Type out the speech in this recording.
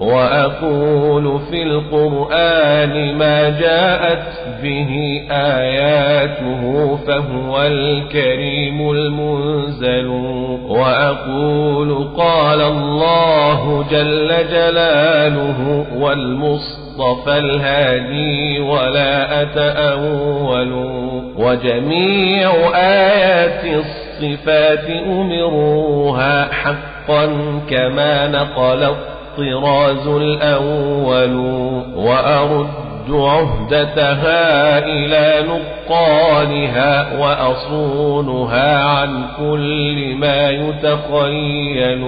وأقول في القرآن ما جاءت به آياته فهو الكريم المنزل. وأقول قال الله جل جلاله والمصطفى الهادي ولا أتأول. وجميع آيات الصفات أمروها حقا كما نقل الطراز الأول وأرد عهدتها إلى نقالها وأصونها عن كل ما يتخيل.